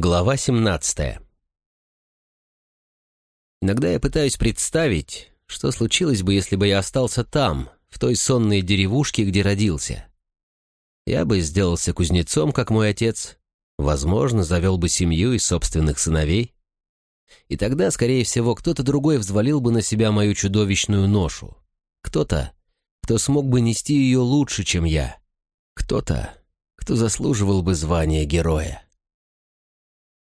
Глава 17 Иногда я пытаюсь представить, что случилось бы, если бы я остался там, в той сонной деревушке, где родился. Я бы сделался кузнецом, как мой отец, возможно, завел бы семью и собственных сыновей. И тогда, скорее всего, кто-то другой взвалил бы на себя мою чудовищную ношу. Кто-то, кто смог бы нести ее лучше, чем я. Кто-то, кто заслуживал бы звания героя.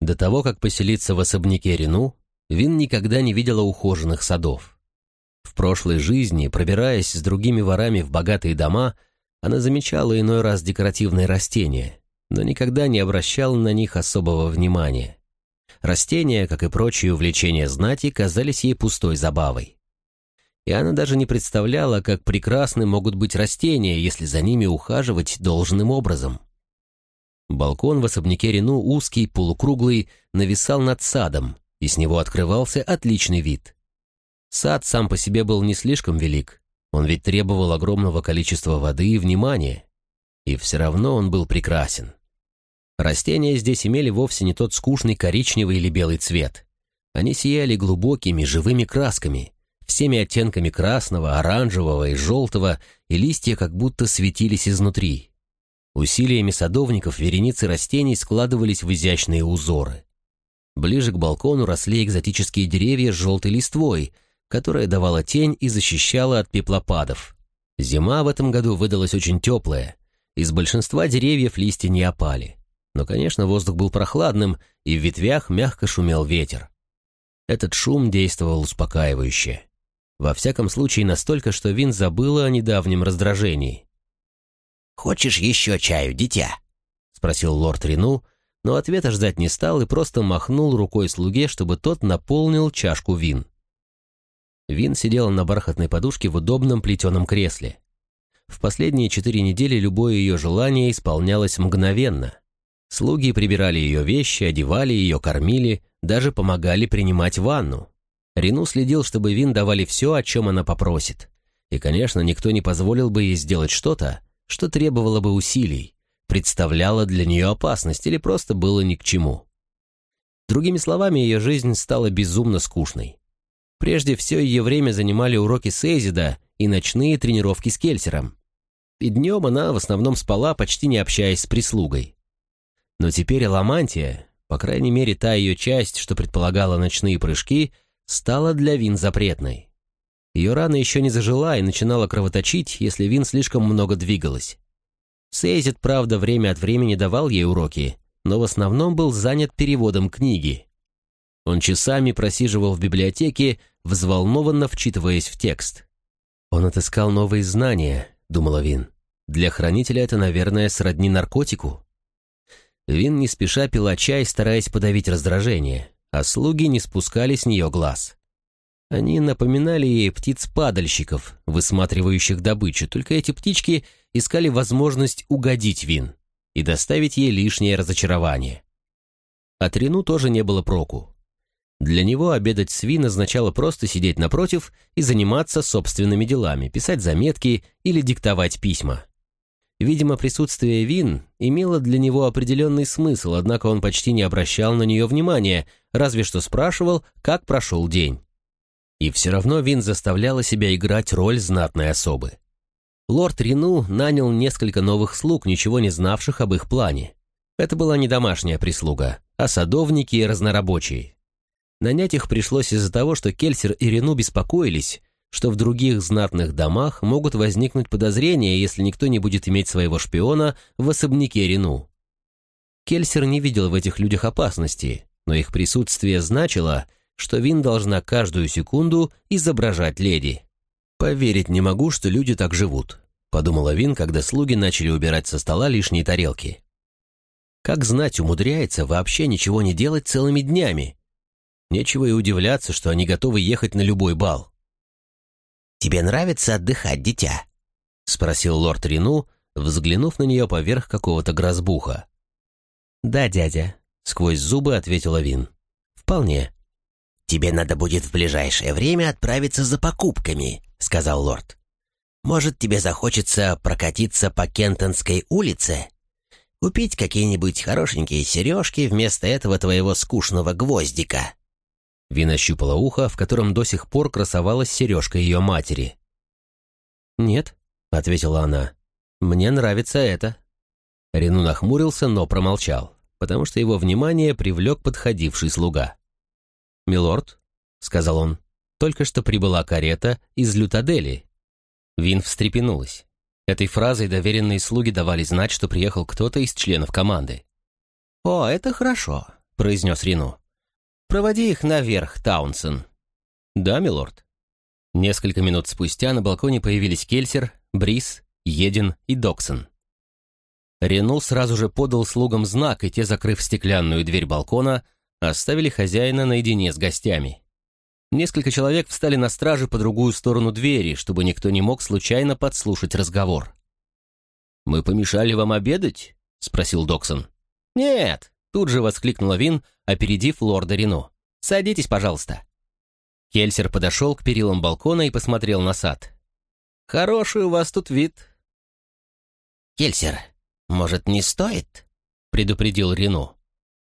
До того, как поселиться в особняке Рену, Вин никогда не видела ухоженных садов. В прошлой жизни, пробираясь с другими ворами в богатые дома, она замечала иной раз декоративные растения, но никогда не обращала на них особого внимания. Растения, как и прочие увлечения знати, казались ей пустой забавой. И она даже не представляла, как прекрасны могут быть растения, если за ними ухаживать должным образом. Балкон в особняке Рену узкий, полукруглый, нависал над садом, и с него открывался отличный вид. Сад сам по себе был не слишком велик, он ведь требовал огромного количества воды и внимания, и все равно он был прекрасен. Растения здесь имели вовсе не тот скучный коричневый или белый цвет. Они сияли глубокими, живыми красками, всеми оттенками красного, оранжевого и желтого, и листья как будто светились изнутри. Усилиями садовников вереницы растений складывались в изящные узоры. Ближе к балкону росли экзотические деревья с желтой листвой, которая давала тень и защищала от пеплопадов. Зима в этом году выдалась очень теплая. Из большинства деревьев листья не опали. Но, конечно, воздух был прохладным, и в ветвях мягко шумел ветер. Этот шум действовал успокаивающе. Во всяком случае, настолько, что Вин забыла о недавнем раздражении. «Хочешь еще чаю, дитя?» — спросил лорд Рину, но ответа ждать не стал и просто махнул рукой слуге, чтобы тот наполнил чашку вин. Вин сидела на бархатной подушке в удобном плетеном кресле. В последние четыре недели любое ее желание исполнялось мгновенно. Слуги прибирали ее вещи, одевали ее, кормили, даже помогали принимать ванну. Рину следил, чтобы Вин давали все, о чем она попросит. И, конечно, никто не позволил бы ей сделать что-то, что требовало бы усилий, представляло для нее опасность или просто было ни к чему. Другими словами, ее жизнь стала безумно скучной. Прежде все ее время занимали уроки Сейзида и ночные тренировки с Кельсером. И днем она в основном спала, почти не общаясь с прислугой. Но теперь Ламантия, по крайней мере та ее часть, что предполагала ночные прыжки, стала для Вин запретной. Ее рана еще не зажила и начинала кровоточить, если Вин слишком много двигалась. Сейзит, правда, время от времени давал ей уроки, но в основном был занят переводом книги. Он часами просиживал в библиотеке, взволнованно вчитываясь в текст. «Он отыскал новые знания», — думала Вин. «Для хранителя это, наверное, сродни наркотику». Вин не спеша пила чай, стараясь подавить раздражение, а слуги не спускали с нее глаз. Они напоминали ей птиц-падальщиков, высматривающих добычу, только эти птички искали возможность угодить Вин и доставить ей лишнее разочарование. От Рину тоже не было проку. Для него обедать с Вин означало просто сидеть напротив и заниматься собственными делами, писать заметки или диктовать письма. Видимо, присутствие Вин имело для него определенный смысл, однако он почти не обращал на нее внимания, разве что спрашивал, как прошел день. И все равно Вин заставляла себя играть роль знатной особы. Лорд Рину нанял несколько новых слуг, ничего не знавших об их плане. Это была не домашняя прислуга, а садовники и разнорабочие. Нанять их пришлось из-за того, что Кельсер и Рину беспокоились, что в других знатных домах могут возникнуть подозрения, если никто не будет иметь своего шпиона в особняке Рину. Кельсер не видел в этих людях опасности, но их присутствие значило, что Вин должна каждую секунду изображать леди. «Поверить не могу, что люди так живут», — подумала Вин, когда слуги начали убирать со стола лишние тарелки. «Как знать, умудряется вообще ничего не делать целыми днями. Нечего и удивляться, что они готовы ехать на любой бал». «Тебе нравится отдыхать, дитя?» — спросил лорд Рину, взглянув на нее поверх какого-то грозбуха. «Да, дядя», — сквозь зубы ответила Вин. «Вполне». «Тебе надо будет в ближайшее время отправиться за покупками», — сказал лорд. «Может, тебе захочется прокатиться по Кентонской улице? Купить какие-нибудь хорошенькие сережки вместо этого твоего скучного гвоздика». Вин ощупала ухо, в котором до сих пор красовалась сережка ее матери. «Нет», — ответила она, — «мне нравится это». Рену нахмурился, но промолчал, потому что его внимание привлек подходивший слуга. «Милорд», — сказал он, — «только что прибыла карета из Лютадели». Вин встрепенулась. Этой фразой доверенные слуги давали знать, что приехал кто-то из членов команды. «О, это хорошо», — произнес Рину. «Проводи их наверх, Таунсен». «Да, милорд». Несколько минут спустя на балконе появились Кельсер, Брис, Един и Доксон. Рену сразу же подал слугам знак, и те, закрыв стеклянную дверь балкона, оставили хозяина наедине с гостями. Несколько человек встали на страже по другую сторону двери, чтобы никто не мог случайно подслушать разговор. «Мы помешали вам обедать?» — спросил Доксон. «Нет!» — тут же воскликнула Вин, опередив лорда Рено. «Садитесь, пожалуйста». Кельсер подошел к перилам балкона и посмотрел на сад. «Хороший у вас тут вид». «Кельсер, может, не стоит?» — предупредил Рено.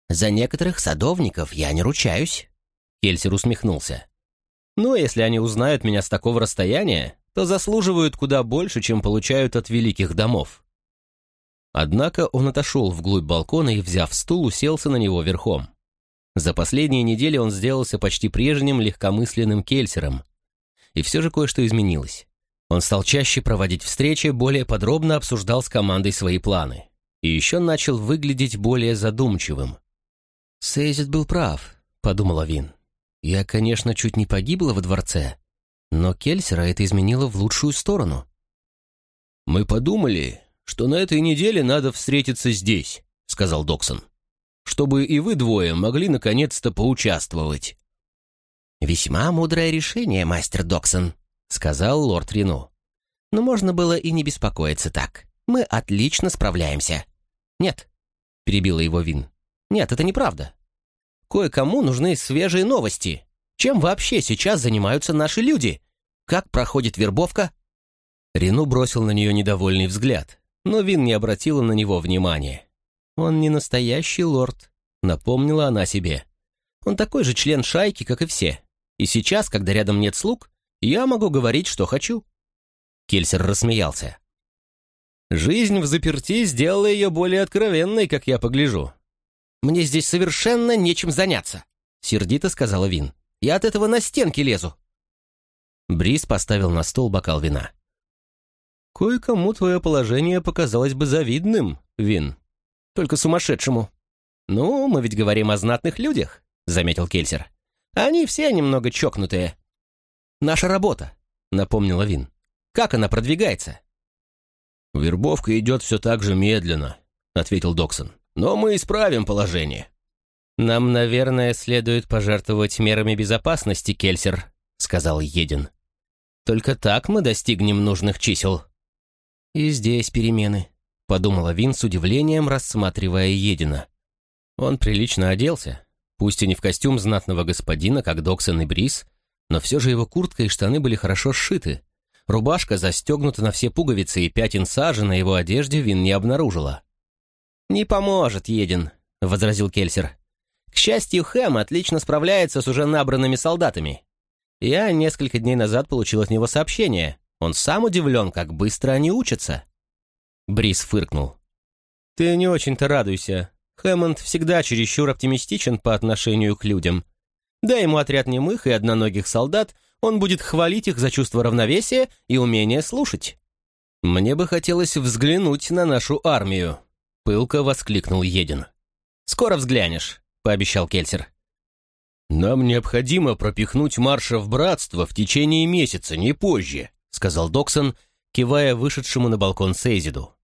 «За некоторых садовников я не ручаюсь». Кельсер усмехнулся. «Ну, если они узнают меня с такого расстояния, то заслуживают куда больше, чем получают от великих домов». Однако он отошел вглубь балкона и, взяв стул, уселся на него верхом. За последние недели он сделался почти прежним легкомысленным кельсером. И все же кое-что изменилось. Он стал чаще проводить встречи, более подробно обсуждал с командой свои планы. И еще начал выглядеть более задумчивым. «Сейзит был прав», — подумала Вин. Я, конечно, чуть не погибла во дворце, но Кельсера это изменило в лучшую сторону. «Мы подумали, что на этой неделе надо встретиться здесь», — сказал Доксон, «чтобы и вы двое могли наконец-то поучаствовать». «Весьма мудрое решение, мастер Доксон», — сказал лорд Рено. «Но можно было и не беспокоиться так. Мы отлично справляемся». «Нет», — перебила его Вин. «Нет, это неправда. Кое-кому нужны свежие новости. Чем вообще сейчас занимаются наши люди? Как проходит вербовка?» Рину бросил на нее недовольный взгляд, но Вин не обратила на него внимания. «Он не настоящий лорд», — напомнила она себе. «Он такой же член шайки, как и все. И сейчас, когда рядом нет слуг, я могу говорить, что хочу». Кельсер рассмеялся. «Жизнь в заперти сделала ее более откровенной, как я погляжу. «Мне здесь совершенно нечем заняться», — сердито сказала Вин. «Я от этого на стенки лезу». Брис поставил на стол бокал вина. «Кое-кому твое положение показалось бы завидным, Вин. Только сумасшедшему». «Ну, мы ведь говорим о знатных людях», — заметил Кельсер. «Они все немного чокнутые». «Наша работа», — напомнила Вин. «Как она продвигается?» «Вербовка идет все так же медленно», — ответил Доксон. Но мы исправим положение». «Нам, наверное, следует пожертвовать мерами безопасности, Кельсер», — сказал Един. «Только так мы достигнем нужных чисел». «И здесь перемены», — подумала Вин с удивлением, рассматривая Едина. Он прилично оделся, пусть и не в костюм знатного господина, как Доксон и Брис, но все же его куртка и штаны были хорошо сшиты. Рубашка застегнута на все пуговицы, и пятен сажи на его одежде Вин не обнаружила. «Не поможет, Един», — возразил Кельсер. «К счастью, Хэм отлично справляется с уже набранными солдатами. Я несколько дней назад получил от него сообщение. Он сам удивлен, как быстро они учатся». Брис фыркнул. «Ты не очень-то радуйся. Хэммонд всегда чересчур оптимистичен по отношению к людям. Дай ему отряд немых и одноногих солдат, он будет хвалить их за чувство равновесия и умение слушать. Мне бы хотелось взглянуть на нашу армию». Пылко воскликнул Един. «Скоро взглянешь», — пообещал Кельсер. «Нам необходимо пропихнуть марша в братство в течение месяца, не позже», — сказал Доксон, кивая вышедшему на балкон Сейзиду.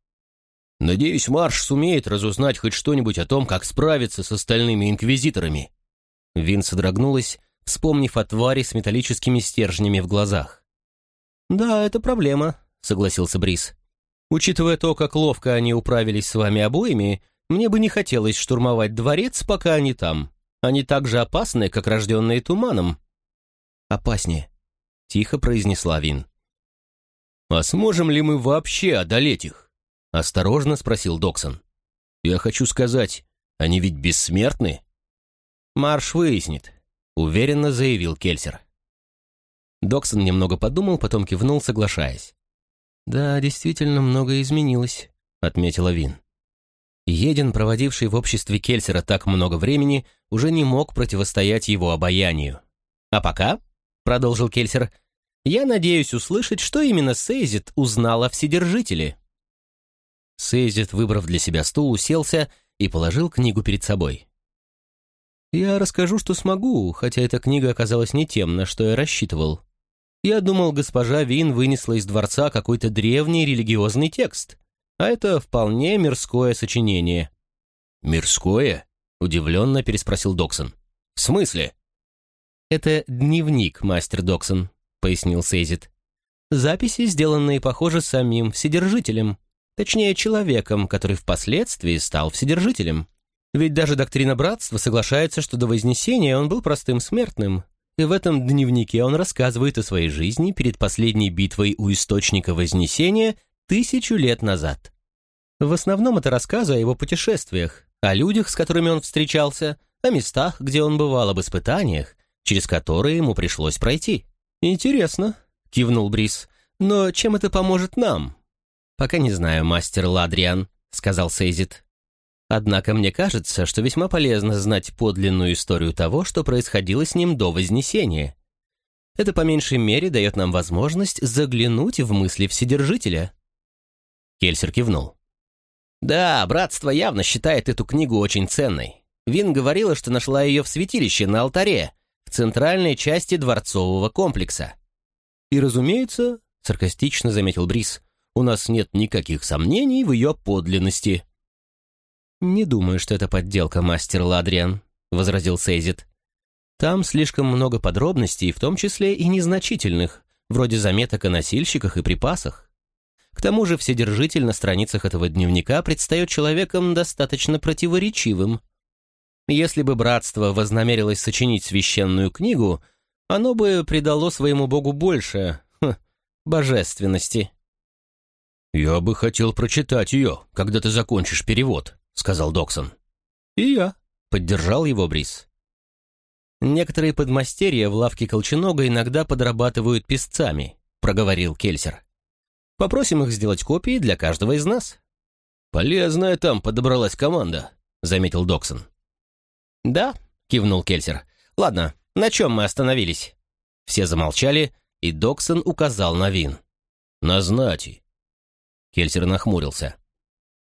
«Надеюсь, Марш сумеет разузнать хоть что-нибудь о том, как справиться с остальными инквизиторами». Вин содрогнулась, вспомнив о твари с металлическими стержнями в глазах. «Да, это проблема», — согласился Брис. Учитывая то, как ловко они управились с вами обоими, мне бы не хотелось штурмовать дворец, пока они там. Они так же опасны, как рожденные туманом». «Опаснее», — тихо произнесла Вин. «А сможем ли мы вообще одолеть их?» — осторожно спросил Доксон. Я хочу сказать, они ведь бессмертны?» «Марш выяснит», — уверенно заявил Кельсер. Доксон немного подумал, потом кивнул, соглашаясь. «Да, действительно, многое изменилось», — отметила Вин. Един, проводивший в обществе Кельсера так много времени, уже не мог противостоять его обаянию. «А пока», — продолжил Кельсер, — «я надеюсь услышать, что именно Сейзит узнал о Вседержителе». Сейзит, выбрав для себя стул, уселся и положил книгу перед собой. «Я расскажу, что смогу, хотя эта книга оказалась не тем, на что я рассчитывал. Я думал, госпожа Вин вынесла из дворца какой-то древний религиозный текст, а это вполне мирское сочинение». «Мирское?» — удивленно переспросил Доксон. «В смысле?» «Это дневник, мастер Доксон», — пояснил Сейзит. «Записи, сделанные, похоже, самим Вседержителем. Точнее, человеком, который впоследствии стал Вседержителем. Ведь даже доктрина братства соглашается, что до Вознесения он был простым смертным. И в этом дневнике он рассказывает о своей жизни перед последней битвой у Источника Вознесения тысячу лет назад. В основном это рассказы о его путешествиях, о людях, с которыми он встречался, о местах, где он бывал, об испытаниях, через которые ему пришлось пройти. «Интересно», — кивнул Брис, — «но чем это поможет нам?» «Пока не знаю, мастер Ладриан», — сказал Сейзит. «Однако мне кажется, что весьма полезно знать подлинную историю того, что происходило с ним до Вознесения. Это по меньшей мере дает нам возможность заглянуть в мысли Вседержителя». Кельсер кивнул. «Да, братство явно считает эту книгу очень ценной. Вин говорила, что нашла ее в святилище на алтаре, в центральной части дворцового комплекса». «И, разумеется, — саркастично заметил Брис, — у нас нет никаких сомнений в ее подлинности». «Не думаю, что это подделка, мастер Ладриан», — возразил Сейзит. «Там слишком много подробностей, в том числе и незначительных, вроде заметок о носильщиках и припасах. К тому же вседержитель на страницах этого дневника предстает человеком достаточно противоречивым. Если бы братство вознамерилось сочинить священную книгу, оно бы придало своему богу больше хм, божественности». «Я бы хотел прочитать ее, когда ты закончишь перевод», — сказал Доксон. «И я», — поддержал его Брис. «Некоторые подмастерья в лавке Колченога иногда подрабатывают песцами», — проговорил Кельсер. «Попросим их сделать копии для каждого из нас». «Полезная там подобралась команда», — заметил Доксон. «Да», — кивнул Кельсер. «Ладно, на чем мы остановились?» Все замолчали, и Доксон указал на Вин. «На знати. Кельсер нахмурился.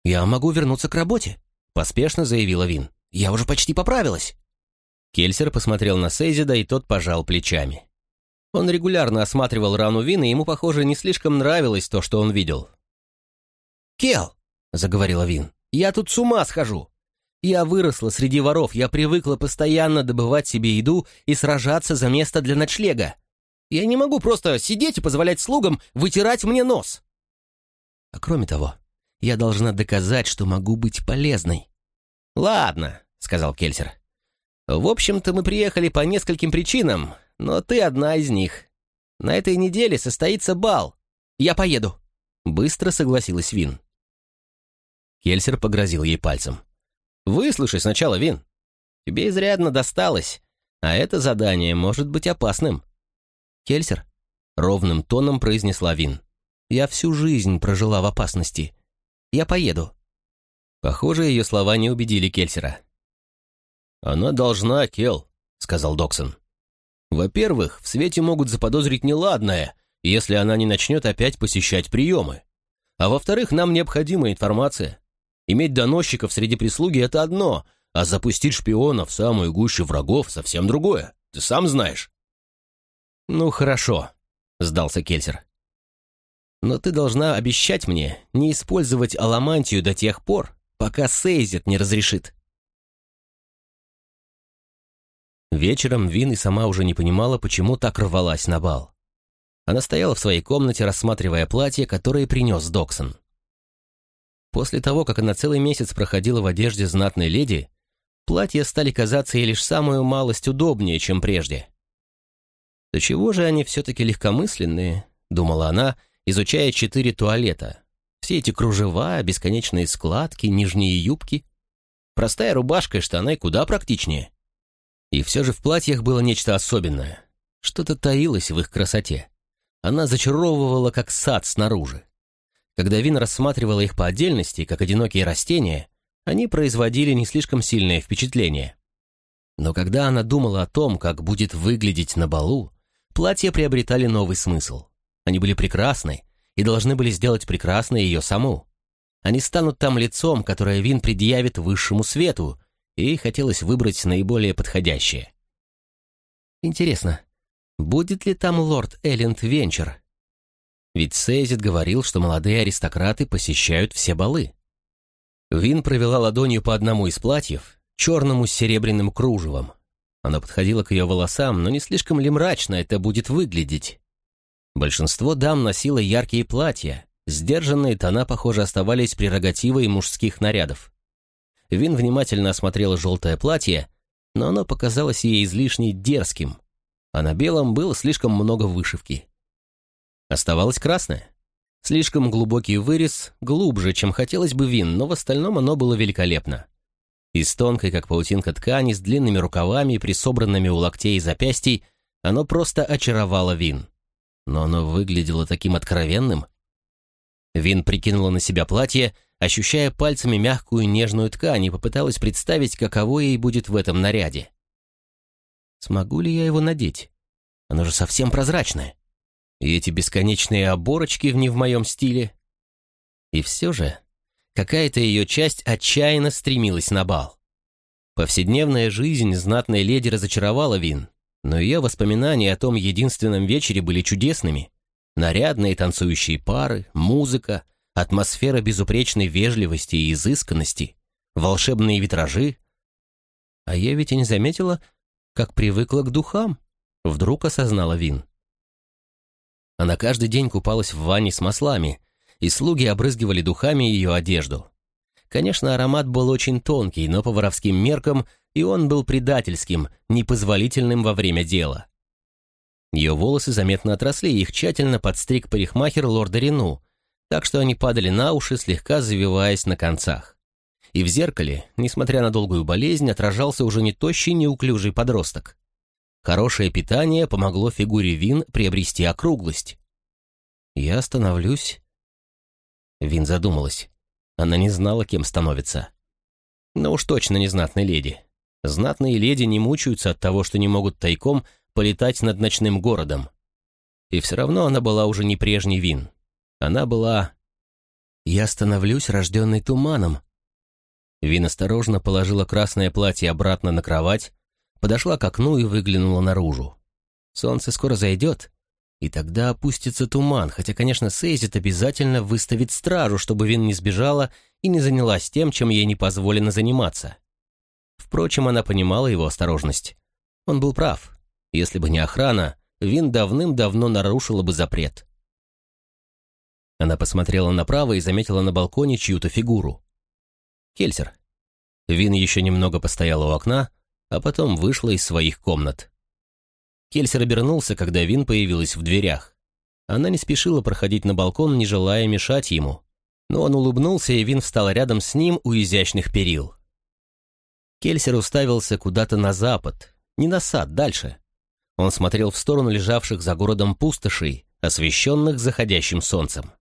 «Я могу вернуться к работе», — поспешно заявила Вин. «Я уже почти поправилась». Кельсер посмотрел на Сейзида, и тот пожал плечами. Он регулярно осматривал рану Вин, и ему, похоже, не слишком нравилось то, что он видел. «Кел», — заговорила Вин, — «я тут с ума схожу. Я выросла среди воров, я привыкла постоянно добывать себе еду и сражаться за место для ночлега. Я не могу просто сидеть и позволять слугам вытирать мне нос. А кроме того, я должна доказать, что могу быть полезной». «Ладно», — сказал Кельсер. «В общем-то, мы приехали по нескольким причинам, но ты одна из них. На этой неделе состоится бал. Я поеду». Быстро согласилась Вин. Кельсер погрозил ей пальцем. «Выслушай сначала, Вин. Тебе изрядно досталось, а это задание может быть опасным». «Кельсер?» — ровным тоном произнесла Вин. Я всю жизнь прожила в опасности. Я поеду». Похоже, ее слова не убедили Кельсера. «Она должна, Кел», — сказал Доксон. «Во-первых, в свете могут заподозрить неладное, если она не начнет опять посещать приемы. А во-вторых, нам необходима информация. Иметь доносчиков среди прислуги — это одно, а запустить шпиона в самую гущу врагов — совсем другое. Ты сам знаешь». «Ну, хорошо», — сдался Кельсер. Но ты должна обещать мне не использовать аламантию до тех пор, пока Сейзит не разрешит. Вечером Вин и сама уже не понимала, почему так рвалась на бал. Она стояла в своей комнате, рассматривая платье, которое принес Доксон. После того, как она целый месяц проходила в одежде знатной леди, платья стали казаться ей лишь самую малость удобнее, чем прежде. «Да чего же они все-таки легкомысленные?» — думала она — изучая четыре туалета. Все эти кружева, бесконечные складки, нижние юбки. Простая рубашка и штаны куда практичнее. И все же в платьях было нечто особенное. Что-то таилось в их красоте. Она зачаровывала, как сад снаружи. Когда Вин рассматривала их по отдельности, как одинокие растения, они производили не слишком сильное впечатление. Но когда она думала о том, как будет выглядеть на балу, платья приобретали новый смысл. Они были прекрасны и должны были сделать прекрасной ее саму. Они станут там лицом, которое Вин предъявит высшему свету, и хотелось выбрать наиболее подходящее. Интересно, будет ли там лорд Элленд Венчер? Ведь Сейзит говорил, что молодые аристократы посещают все балы. Вин провела ладонью по одному из платьев, черному с серебряным кружевом. Она подходила к ее волосам, но не слишком ли мрачно это будет выглядеть? Большинство дам носило яркие платья, сдержанные тона, похоже, оставались прерогативой мужских нарядов. Вин внимательно осмотрела желтое платье, но оно показалось ей излишне дерзким, а на белом было слишком много вышивки. Оставалось красное. Слишком глубокий вырез, глубже, чем хотелось бы Вин, но в остальном оно было великолепно. Из тонкой, как паутинка ткани, с длинными рукавами, присобранными у локтей и запястий, оно просто очаровало Вин. Но оно выглядело таким откровенным. Вин прикинула на себя платье, ощущая пальцами мягкую нежную ткань и попыталась представить, каково ей будет в этом наряде. Смогу ли я его надеть? Оно же совсем прозрачное. И эти бесконечные оборочки в не в моем стиле. И все же какая-то ее часть отчаянно стремилась на бал. Повседневная жизнь знатной леди разочаровала Вин, но ее воспоминания о том единственном вечере были чудесными. Нарядные танцующие пары, музыка, атмосфера безупречной вежливости и изысканности, волшебные витражи. А я ведь и не заметила, как привыкла к духам, вдруг осознала Вин. Она каждый день купалась в ванне с маслами, и слуги обрызгивали духами ее одежду. Конечно, аромат был очень тонкий, но по воровским меркам и он был предательским, непозволительным во время дела. Ее волосы заметно отросли, их тщательно подстриг парикмахер лорда Рену, так что они падали на уши, слегка завиваясь на концах. И в зеркале, несмотря на долгую болезнь, отражался уже не тощий, неуклюжий подросток. Хорошее питание помогло фигуре Вин приобрести округлость. «Я становлюсь Вин задумалась. Она не знала, кем становится. Но уж точно не знатной леди. Знатные леди не мучаются от того, что не могут тайком полетать над ночным городом. И все равно она была уже не прежний Вин. Она была... «Я становлюсь рожденной туманом». Вин осторожно положила красное платье обратно на кровать, подошла к окну и выглянула наружу. Солнце скоро зайдет, и тогда опустится туман, хотя, конечно, Сейзит обязательно выставит стражу, чтобы Вин не сбежала и не занялась тем, чем ей не позволено заниматься. Впрочем, она понимала его осторожность. Он был прав. Если бы не охрана, Вин давным-давно нарушила бы запрет. Она посмотрела направо и заметила на балконе чью-то фигуру. Кельсер. Вин еще немного постояла у окна, а потом вышла из своих комнат. Кельсер обернулся, когда Вин появилась в дверях. Она не спешила проходить на балкон, не желая мешать ему. Но он улыбнулся, и Вин встала рядом с ним у изящных перил. Кельсер уставился куда-то на запад, не на сад, дальше. Он смотрел в сторону лежавших за городом пустошей, освещенных заходящим солнцем.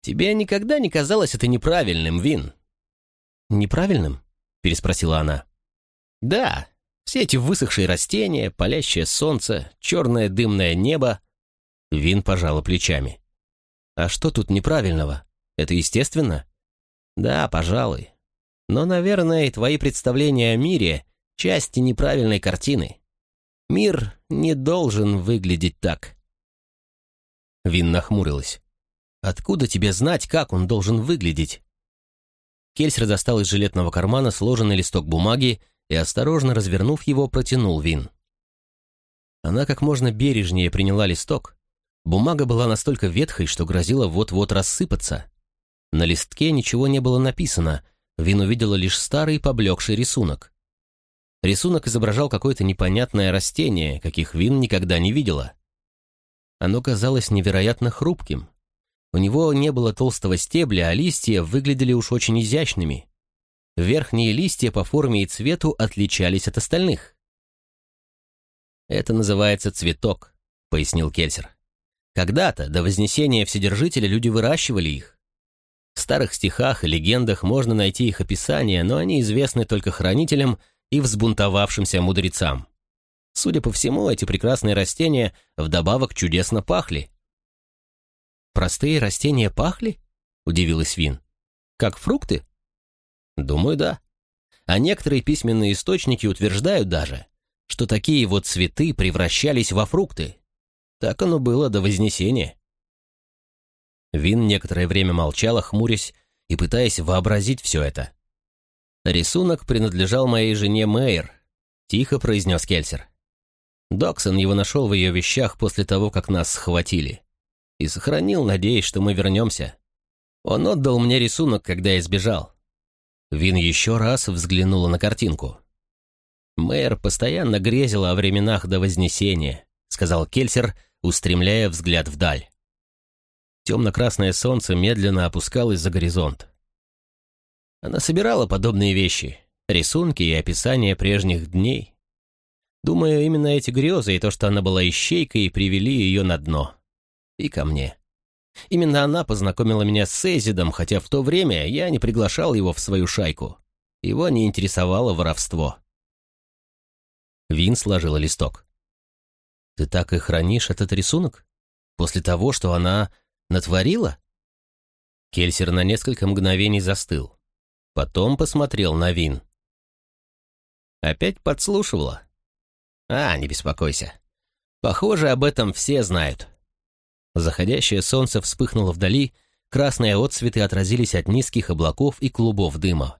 «Тебе никогда не казалось это неправильным, Вин?» «Неправильным?» — переспросила она. «Да, все эти высохшие растения, палящее солнце, черное дымное небо. Вин пожала плечами. А что тут неправильного? Это естественно? Да, пожалуй. Но, наверное, твои представления о мире — части неправильной картины. Мир не должен выглядеть так. Вин нахмурилась. «Откуда тебе знать, как он должен выглядеть?» Кельсер достал из жилетного кармана сложенный листок бумаги и, осторожно развернув его, протянул Вин. Она как можно бережнее приняла листок. Бумага была настолько ветхой, что грозила вот-вот рассыпаться. На листке ничего не было написано, Вин увидела лишь старый поблекший рисунок. Рисунок изображал какое-то непонятное растение, каких Вин никогда не видела. Оно казалось невероятно хрупким. У него не было толстого стебля, а листья выглядели уж очень изящными. Верхние листья по форме и цвету отличались от остальных. «Это называется цветок», — пояснил Кельсер. «Когда-то, до Вознесения Вседержителя, люди выращивали их. Старых стихах и легендах можно найти их описание, но они известны только хранителям и взбунтовавшимся мудрецам. Судя по всему, эти прекрасные растения вдобавок чудесно пахли. «Простые растения пахли?» — удивилась Вин. «Как фрукты?» «Думаю, да. А некоторые письменные источники утверждают даже, что такие вот цветы превращались во фрукты. Так оно было до Вознесения». Вин некоторое время молчала, хмурясь и пытаясь вообразить все это. «Рисунок принадлежал моей жене Мэйр», — тихо произнес Кельсер. Доксон его нашел в ее вещах после того, как нас схватили. И сохранил, надеясь, что мы вернемся. Он отдал мне рисунок, когда я сбежал. Вин еще раз взглянула на картинку. «Мэр постоянно грезила о временах до Вознесения», — сказал Кельсер, устремляя взгляд вдаль. Темно-красное солнце медленно опускалось за горизонт. Она собирала подобные вещи, рисунки и описания прежних дней, Думаю, именно эти грезы и то, что она была ищейкой, привели ее на дно. И ко мне. Именно она познакомила меня с Эзидом, хотя в то время я не приглашал его в свою шайку. Его не интересовало воровство. Вин сложила листок. «Ты так и хранишь этот рисунок? После того, что она натворила?» Кельсер на несколько мгновений застыл. Потом посмотрел на Вин. «Опять подслушивала?» А, не беспокойся. Похоже, об этом все знают. Заходящее солнце вспыхнуло вдали, красные отцветы отразились от низких облаков и клубов дыма.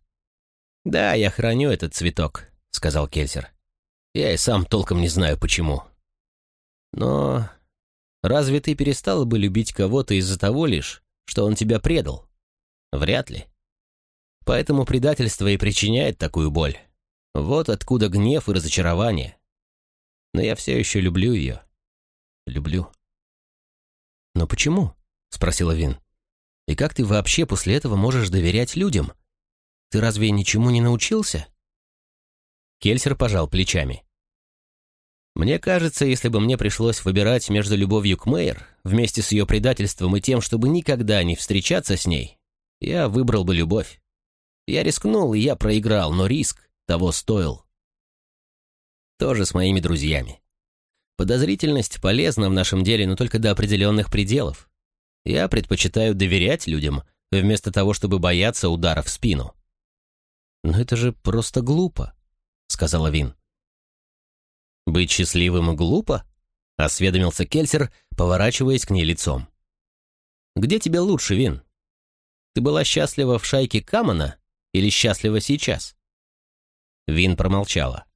«Да, я храню этот цветок», — сказал Кельсер. «Я и сам толком не знаю, почему». «Но разве ты перестала бы любить кого-то из-за того лишь, что он тебя предал? Вряд ли. Поэтому предательство и причиняет такую боль. Вот откуда гнев и разочарование но я все еще люблю ее. Люблю. «Но почему?» — спросила Вин. «И как ты вообще после этого можешь доверять людям? Ты разве ничему не научился?» Кельсер пожал плечами. «Мне кажется, если бы мне пришлось выбирать между любовью к Мэйр вместе с ее предательством и тем, чтобы никогда не встречаться с ней, я выбрал бы любовь. Я рискнул, и я проиграл, но риск того стоил. Тоже с моими друзьями. Подозрительность полезна в нашем деле, но только до определенных пределов. Я предпочитаю доверять людям, вместо того, чтобы бояться удара в спину. «Но это же просто глупо», — сказала Вин. «Быть счастливым глупо?» — осведомился Кельсер, поворачиваясь к ней лицом. «Где тебе лучше, Вин? Ты была счастлива в шайке Камана или счастлива сейчас?» Вин промолчала.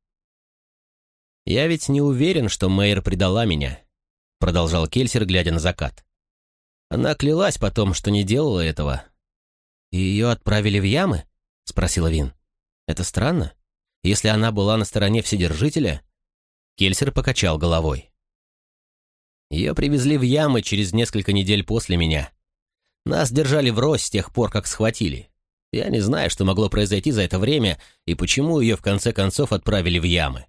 «Я ведь не уверен, что Мэйр предала меня», — продолжал Кельсер, глядя на закат. «Она клялась потом, что не делала этого». «И ее отправили в ямы?» — спросила Вин. «Это странно. Если она была на стороне Вседержителя...» Кельсер покачал головой. «Ее привезли в ямы через несколько недель после меня. Нас держали врозь с тех пор, как схватили. Я не знаю, что могло произойти за это время и почему ее в конце концов отправили в ямы.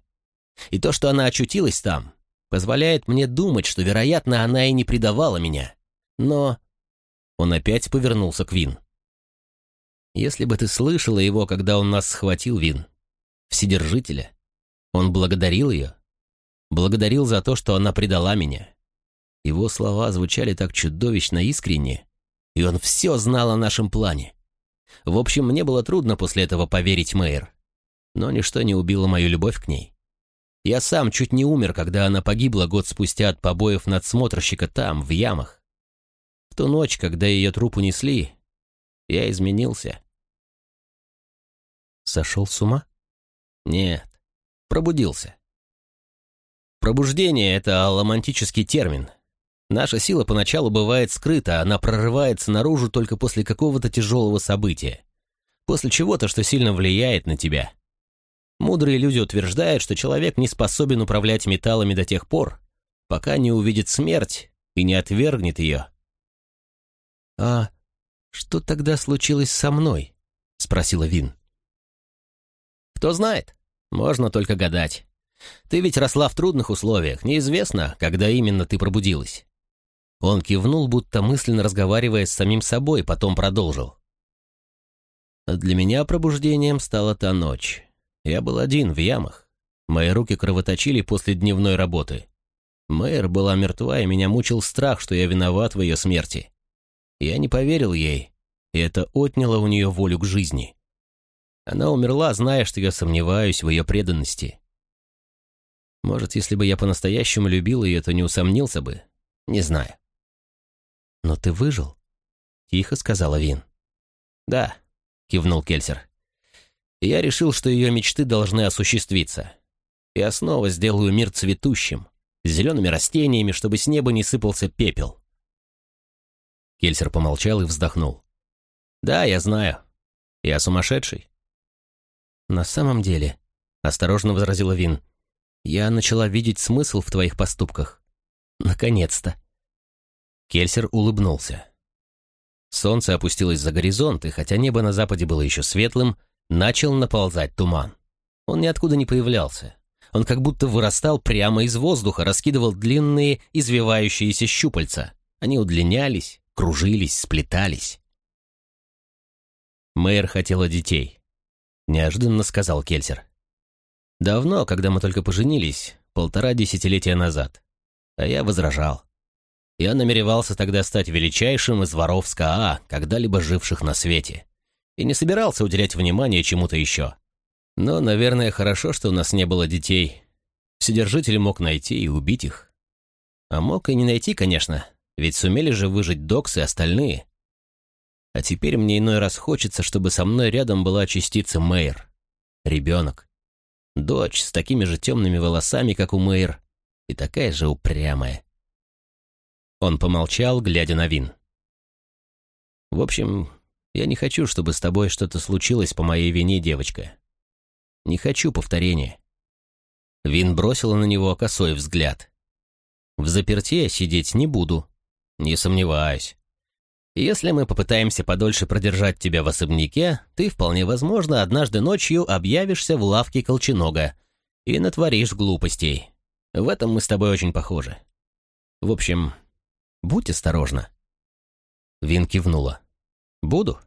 И то, что она очутилась там, позволяет мне думать, что, вероятно, она и не предавала меня. Но... Он опять повернулся к Вин. Если бы ты слышала его, когда он нас схватил, Вин, Вседержителя, он благодарил ее. Благодарил за то, что она предала меня. Его слова звучали так чудовищно искренне, и он все знал о нашем плане. В общем, мне было трудно после этого поверить Мэйр, но ничто не убило мою любовь к ней. Я сам чуть не умер, когда она погибла год спустя от побоев надсмотрщика там, в ямах. В ту ночь, когда ее труп унесли, я изменился. Сошел с ума? Нет, пробудился. Пробуждение — это алломантический термин. Наша сила поначалу бывает скрыта, она прорывается наружу только после какого-то тяжелого события. После чего-то, что сильно влияет на тебя — Мудрые люди утверждают, что человек не способен управлять металлами до тех пор, пока не увидит смерть и не отвергнет ее. «А что тогда случилось со мной?» — спросила Вин. «Кто знает. Можно только гадать. Ты ведь росла в трудных условиях. Неизвестно, когда именно ты пробудилась». Он кивнул, будто мысленно разговаривая с самим собой, потом продолжил. «Для меня пробуждением стала та ночь. Я был один в ямах. Мои руки кровоточили после дневной работы. Мэр была мертва, и меня мучил страх, что я виноват в ее смерти. Я не поверил ей, и это отняло у нее волю к жизни. Она умерла, зная, что я сомневаюсь в ее преданности. Может, если бы я по-настоящему любил ее, то не усомнился бы. Не знаю. «Но ты выжил?» — тихо сказала Вин. «Да», — кивнул Кельсер. «Я решил, что ее мечты должны осуществиться. Я снова сделаю мир цветущим, с зелеными растениями, чтобы с неба не сыпался пепел». Кельсер помолчал и вздохнул. «Да, я знаю. Я сумасшедший». «На самом деле», — осторожно возразила Вин, — «я начала видеть смысл в твоих поступках. Наконец-то». Кельсер улыбнулся. Солнце опустилось за горизонт, и хотя небо на западе было еще светлым, начал наползать туман. Он ниоткуда не появлялся. Он как будто вырастал прямо из воздуха, раскидывал длинные, извивающиеся щупальца. Они удлинялись, кружились, сплетались. Мэйр хотела детей. Неожиданно сказал Кельсер. Давно, когда мы только поженились, полтора десятилетия назад. А я возражал. Я намеревался тогда стать величайшим из воров СКА, когда-либо живших на свете. И не собирался уделять внимание чему-то еще. Но, наверное, хорошо, что у нас не было детей. Вседержитель мог найти и убить их. А мог и не найти, конечно, ведь сумели же выжить Докс и остальные. А теперь мне иной раз хочется, чтобы со мной рядом была частица Мэйр. Ребенок. Дочь с такими же темными волосами, как у Мэйр, и такая же упрямая. Он помолчал, глядя на Вин. «В общем, я не хочу, чтобы с тобой что-то случилось по моей вине, девочка. Не хочу повторения». Вин бросила на него косой взгляд. «В заперте сидеть не буду. Не сомневаюсь. Если мы попытаемся подольше продержать тебя в особняке, ты, вполне возможно, однажды ночью объявишься в лавке Колченога и натворишь глупостей. В этом мы с тобой очень похожи. В общем, Будь осторожна». Вин кивнула. «Буду».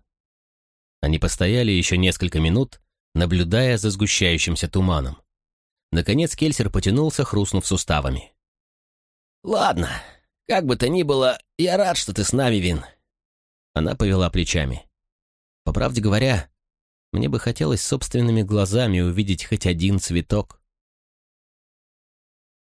Они постояли еще несколько минут, наблюдая за сгущающимся туманом. Наконец Кельсер потянулся, хрустнув суставами. «Ладно, как бы то ни было, я рад, что ты с нами, Вин». Она повела плечами. «По правде говоря, мне бы хотелось собственными глазами увидеть хоть один цветок».